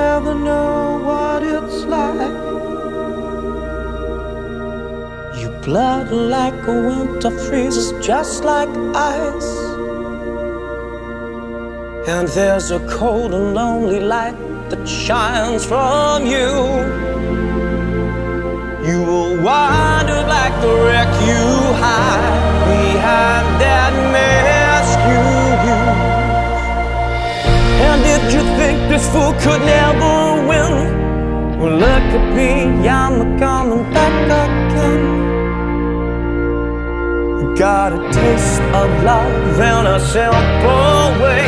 rather know what it's like. Your blood like a winter freezes just like ice. And there's a cold and lonely light that shines from you. You will wind up like the wreck you hide could never win? Well, look at me, I'm coming back again. Got a taste of love in a simple way.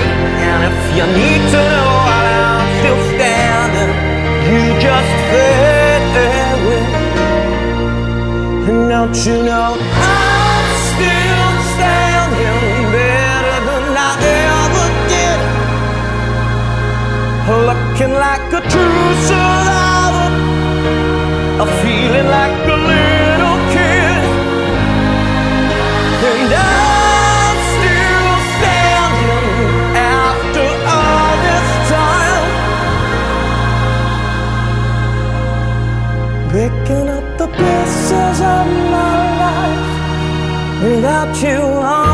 And if you need to know why I'm still standing, you just fade away. And don't you know Looking like a true survivor, a feeling like a little kid. And I'm still standing after all this time. Picking up the pieces of my life without you on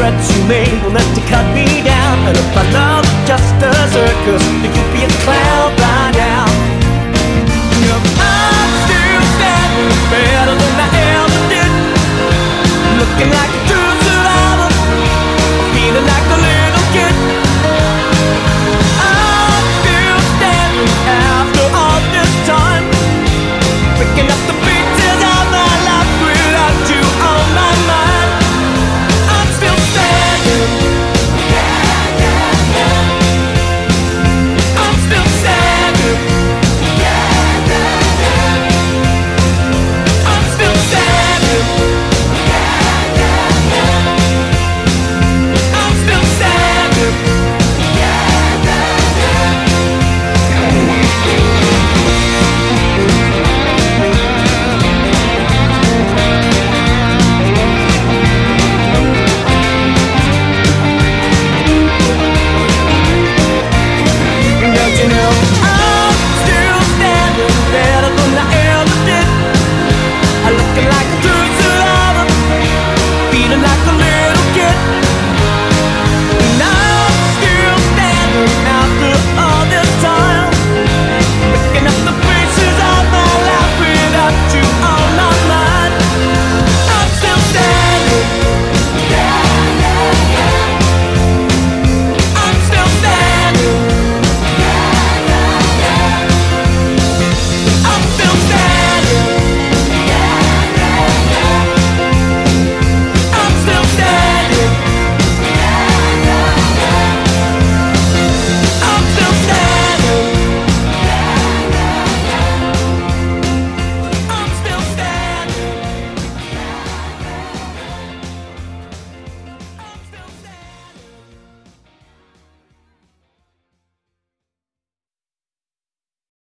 threats you made were meant to cut me down. And if I love just a circus, then you'd be a clown by